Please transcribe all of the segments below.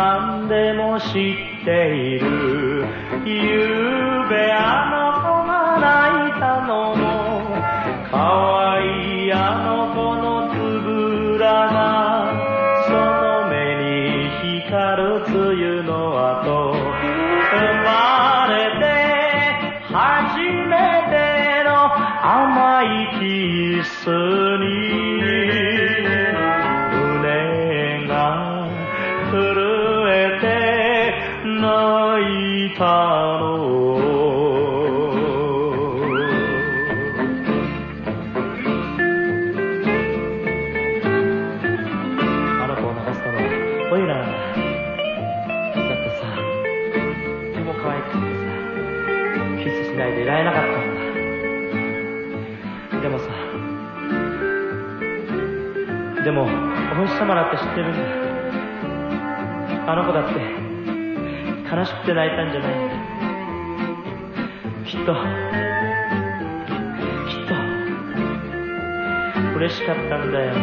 何でも知っている。ゆうべあの子が泣いたのもかわいいあの子のつぶらがその目に光る梅雨の後生まれて初めての甘いキスに胸がたのあの子を泣かせたのはおいらなんだだってさとても可愛くてさキスしないでいられなかったんだ。でもさでもお星様だって知ってるんだ。あの子だって悲しくて泣いたんじゃない？きっと。きっと。嬉しかったんだよ。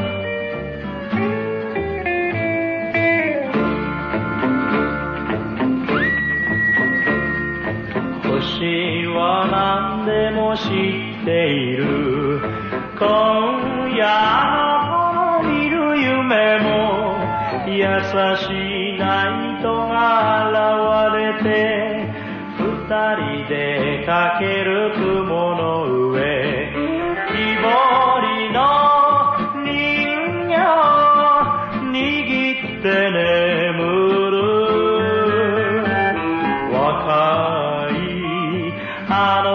星は何でも知っている。今夜の見る夢も優しいナイトがて二人でかける雲の上木彫りの人形握って眠る。若いあの